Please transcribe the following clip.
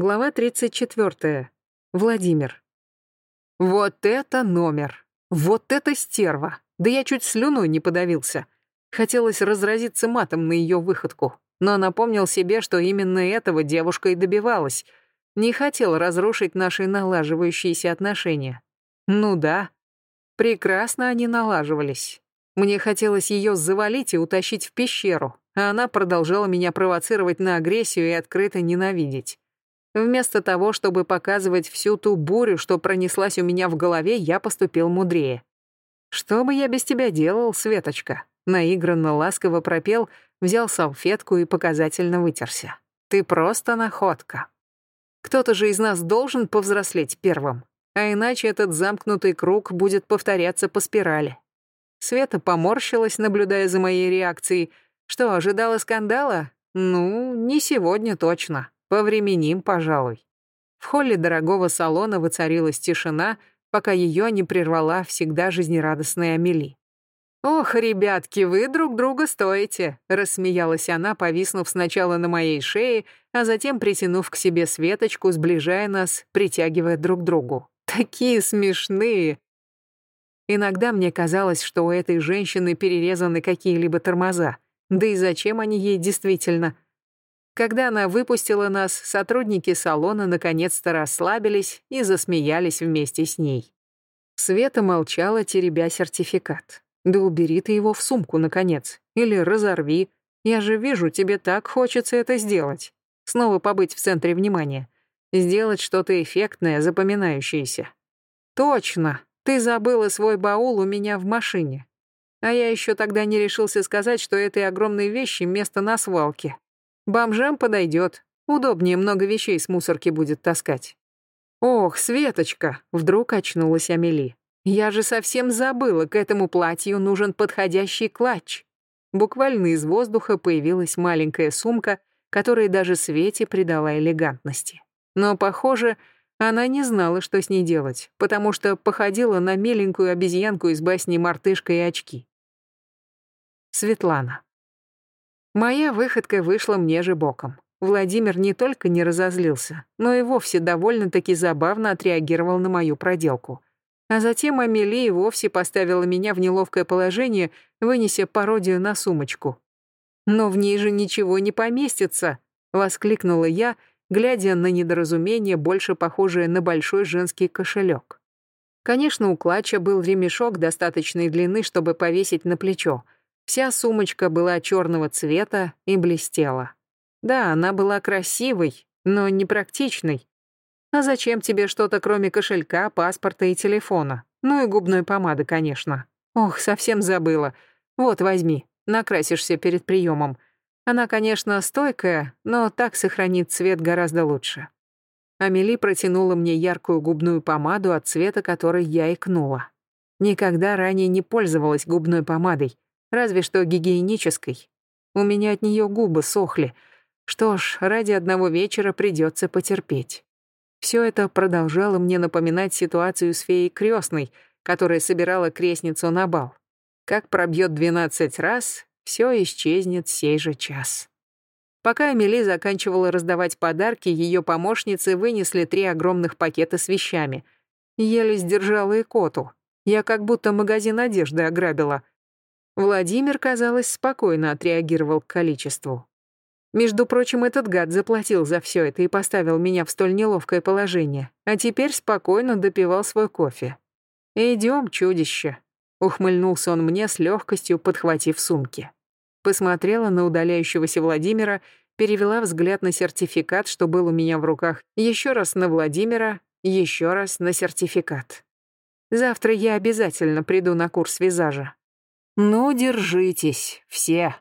Глава 34. Владимир. Вот это номер! Вот это стерва! Да я чуть слюной не подавился. Хотелось разразиться матом на ее выходку, но напомнил себе, что именно этого девушка и добивалась. Не хотел разрушить наши налаживающиеся отношения. Ну да, прекрасно они налаживались. Мне хотелось ее завалить и утащить в пещеру, а она продолжала меня провоцировать на агрессию и открыто ненавидеть. Вместо того, чтобы показывать всю ту бурю, что пронеслась у меня в голове, я поступил мудрее. «Что бы я без тебя делал, Светочка?» Наигранно ласково пропел, взял салфетку и показательно вытерся. «Ты просто находка. Кто-то же из нас должен повзрослеть первым, а иначе этот замкнутый круг будет повторяться по спирали». Света поморщилась, наблюдая за моей реакцией. Что, ожидала скандала? Ну, не сегодня точно. Повременим, пожалуй. В холле дорогого салона воцарилась тишина, пока ее не прервала всегда жизнерадостная Амели. «Ох, ребятки, вы друг друга стоите», — рассмеялась она, повиснув сначала на моей шее, а затем притянув к себе Светочку, сближая нас, притягивая друг к другу. «Такие смешные!» Иногда мне казалось, что у этой женщины перерезаны какие-либо тормоза. Да и зачем они ей действительно? Когда она выпустила нас, сотрудники салона наконец-то расслабились и засмеялись вместе с ней. Света молчала, теребя сертификат. «Да убери ты его в сумку, наконец. Или разорви. Я же вижу, тебе так хочется это сделать. Снова побыть в центре внимания. Сделать что-то эффектное, запоминающееся. Точно, ты забыла свой баул у меня в машине. А я еще тогда не решился сказать, что этой огромной вещи место на свалке. Бомжам подойдет. Удобнее много вещей с мусорки будет таскать. Ох, Светочка, вдруг очнулась Амели. Я же совсем забыла, к этому платью нужен подходящий клатч. Буквально из воздуха появилась маленькая сумка, которая даже Свете придала элегантности. Но, похоже, она не знала, что с ней делать, потому что походила на миленькую обезьянку из басни «Мартышка и очки». Светлана. Моя выходка вышла мне же боком. Владимир не только не разозлился, но и вовсе довольно-таки забавно отреагировал на мою проделку. А затем Амели и вовсе поставила меня в неловкое положение, вынеся пародию на сумочку. «Но в ней же ничего не поместится!» — воскликнула я, глядя на недоразумение, больше похожее на большой женский кошелек. Конечно, у клатча был ремешок достаточной длины, чтобы повесить на плечо — Вся сумочка была черного цвета и блестела. Да, она была красивой, но непрактичной. А зачем тебе что-то, кроме кошелька, паспорта и телефона? Ну и губной помады, конечно. Ох, совсем забыла. Вот, возьми, накрасишься перед приемом. Она, конечно, стойкая, но так сохранит цвет гораздо лучше. Амели протянула мне яркую губную помаду, от цвета которой я икнула. Никогда ранее не пользовалась губной помадой, разве что гигиенической. У меня от нее губы сохли. Что ж, ради одного вечера придется потерпеть. Все это продолжало мне напоминать ситуацию с феей крестной, которая собирала крестницу на бал. Как пробьет 12 раз, все исчезнет сей же час. Пока Эмили заканчивала раздавать подарки, ее помощницы вынесли три огромных пакета с вещами. Еле сдержала и коту. Я как будто магазин одежды ограбила. Владимир, казалось, спокойно отреагировал к количеству. Между прочим, этот гад заплатил за все это и поставил меня в столь неловкое положение, а теперь спокойно допивал свой кофе. «Идем, чудище», — ухмыльнулся он мне с легкостью, подхватив сумки. Посмотрела на удаляющегося Владимира, перевела взгляд на сертификат, что был у меня в руках, еще раз на Владимира, еще раз на сертификат. Завтра я обязательно приду на курс визажа. «Ну, держитесь, все!»